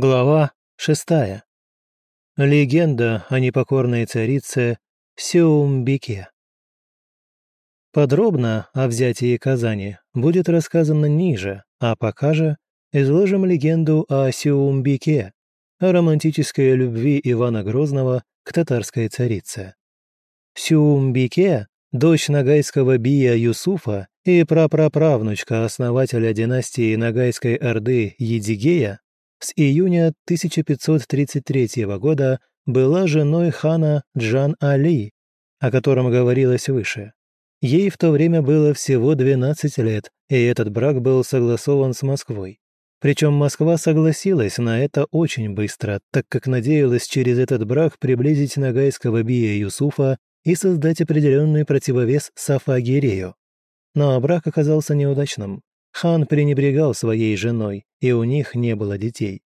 Глава шестая. Легенда о непокорной царице Сеумбике. Подробно о взятии Казани будет рассказано ниже, а пока же изложим легенду о Сеумбике, о романтической любви Ивана Грозного к татарской царице. Сеумбике – дочь нагайского бия Юсуфа и прапраправнучка основателя династии Нагайской Орды Едигея, с июня 1533 года была женой хана Джан Али, о котором говорилось выше. Ей в то время было всего 12 лет, и этот брак был согласован с Москвой. Причем Москва согласилась на это очень быстро, так как надеялась через этот брак приблизить Нагайского бия Юсуфа и создать определенный противовес Сафа-Гирею. Но брак оказался неудачным. Хан пренебрегал своей женой, и у них не было детей.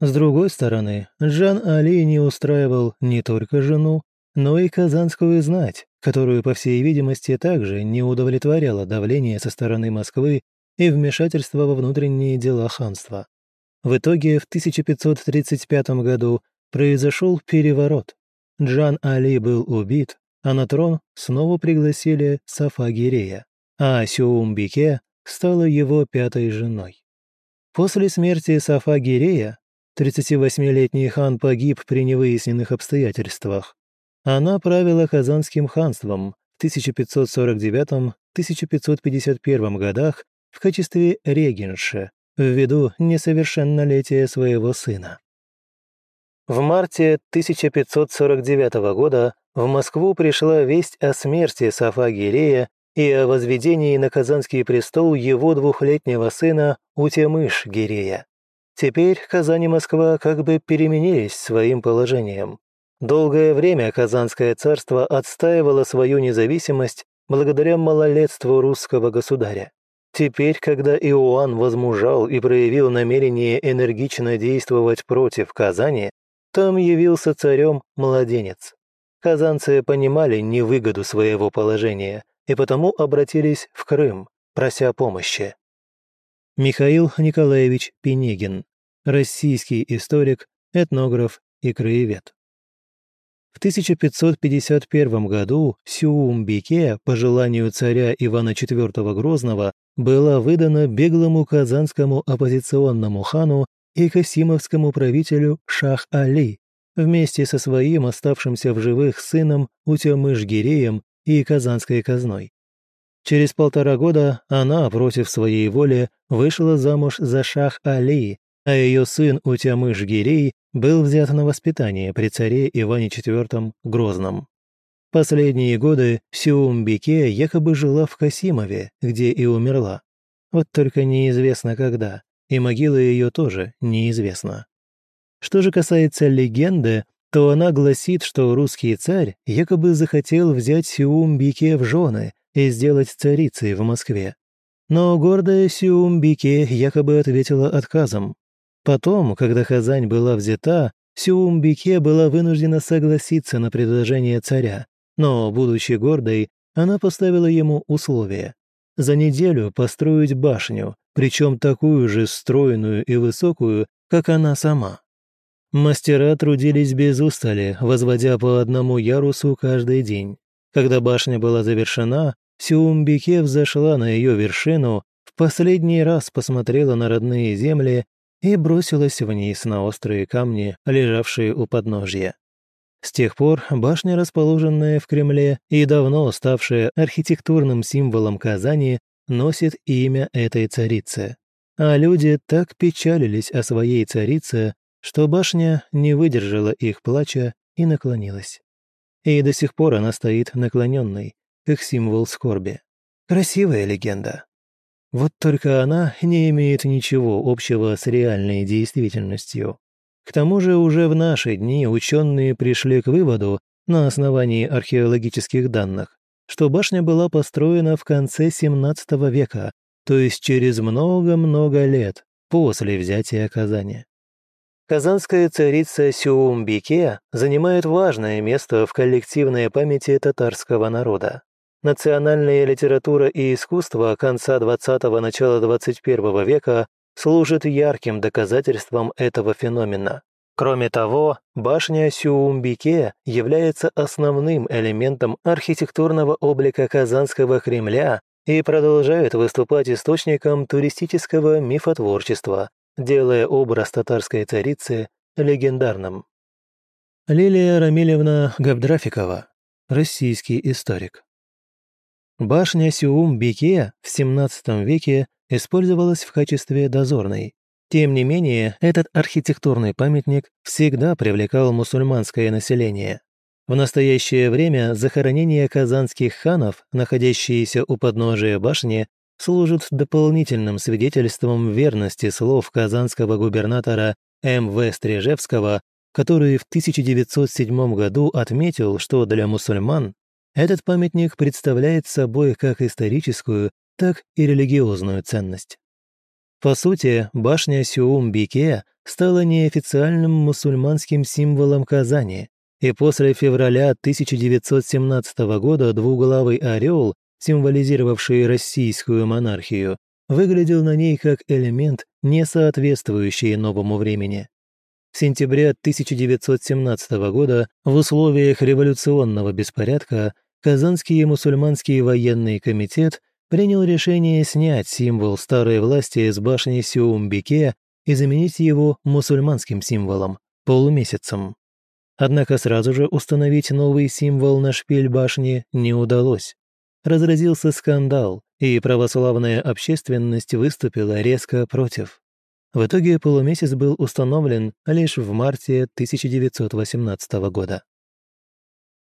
С другой стороны, Жан Али не устраивал не только жену, но и казанскую знать, которую, по всей видимости, также не удовлетворяло давление со стороны Москвы и вмешательство во внутренние дела ханства. В итоге в 1535 году произошел переворот. Джан Али был убит, а на трон снова пригласили Сафа Гирея, а Сюумбике стала его пятой женой. После смерти Сафа Гирея 38-летний хан погиб при невыясненных обстоятельствах. Она правила Казанским ханством в 1549-1551 годах в качестве регенши ввиду несовершеннолетия своего сына. В марте 1549 года в Москву пришла весть о смерти Сафа Гирея и о возведении на Казанский престол его двухлетнего сына Утемыш Гирея. Теперь Казань и Москва как бы переменились своим положением. Долгое время Казанское царство отстаивало свою независимость благодаря малолетству русского государя. Теперь, когда Иоанн возмужал и проявил намерение энергично действовать против Казани, там явился царем младенец. Казанцы понимали невыгоду своего положения и потому обратились в Крым, прося помощи. Михаил Николаевич Пенегин, российский историк, этнограф и краевед. В 1551 году Сюумбике, по желанию царя Ивана IV Грозного, была выдана беглому казанскому оппозиционному хану и касимовскому правителю Шах-Али вместе со своим оставшимся в живых сыном Утямыш-Гиреем и Казанской казной. Через полтора года она, против своей воли, вышла замуж за Шах-Али, а ее сын Утямыш-Гирей был взят на воспитание при царе Иване IV Грозном. Последние годы Сюумбике якобы жила в Касимове, где и умерла. Вот только неизвестно когда, и могила ее тоже неизвестна. Что же касается легенды, то она гласит, что русский царь якобы захотел взять Сюумбике в жены и сделать царицей в Москве. Но гордая Сюумбике якобы ответила отказом. Потом, когда Казань была взята, Сюумбике была вынуждена согласиться на предложение царя, но, будучи гордой, она поставила ему условие – за неделю построить башню, причем такую же стройную и высокую, как она сама. Мастера трудились без устали, возводя по одному ярусу каждый день. Когда башня была завершена, Сюумбике взошла на ее вершину, в последний раз посмотрела на родные земли и бросилась вниз на острые камни, лежавшие у подножья. С тех пор башня, расположенная в Кремле и давно ставшая архитектурным символом Казани, носит имя этой царицы. А люди так печалились о своей царице, что башня не выдержала их плача и наклонилась. И до сих пор она стоит наклоненной, как символ скорби. Красивая легенда. Вот только она не имеет ничего общего с реальной действительностью. К тому же уже в наши дни ученые пришли к выводу на основании археологических данных, что башня была построена в конце XVII века, то есть через много-много лет после взятия Казани. Казанская царица Сюумбике занимает важное место в коллективной памяти татарского народа. Национальная литература и искусство конца XX – начала XXI века служит ярким доказательством этого феномена. Кроме того, башня Сюумбике является основным элементом архитектурного облика Казанского Кремля и продолжает выступать источником туристического мифотворчества, делая образ татарской царицы легендарным. Лилия Рамилевна Габдрафикова, российский историк. Башня Сюум-Бике в XVII веке использовалась в качестве дозорной. Тем не менее, этот архитектурный памятник всегда привлекал мусульманское население. В настоящее время захоронения казанских ханов, находящиеся у подножия башни, служат дополнительным свидетельством верности слов казанского губернатора М.В. Стрижевского, который в 1907 году отметил, что для мусульман этот памятник представляет собой как историческую, так и религиозную ценность. По сути, башня Сюум-Бике стала неофициальным мусульманским символом Казани, и после февраля 1917 года двуглавый орел, символизировавший российскую монархию, выглядел на ней как элемент, не соответствующий новому времени. В сентябре 1917 года в условиях революционного беспорядка Казанский мусульманский военный комитет принял решение снять символ старой власти из башни Сюумбике и заменить его мусульманским символом – полумесяцем. Однако сразу же установить новый символ на шпиль башни не удалось. Разразился скандал, и православная общественность выступила резко против. В итоге полумесяц был установлен лишь в марте 1918 года.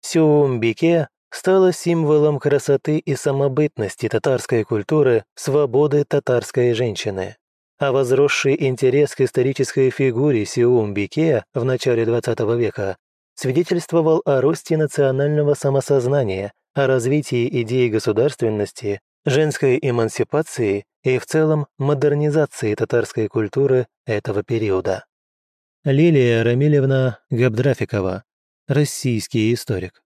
Сюумбике стала символом красоты и самобытности татарской культуры, свободы татарской женщины. А возросший интерес к исторической фигуре Сиум-Бике в начале XX века свидетельствовал о росте национального самосознания, о развитии идеи государственности, женской эмансипации и в целом модернизации татарской культуры этого периода. Лилия Рамилевна Габдрафикова, российский историк.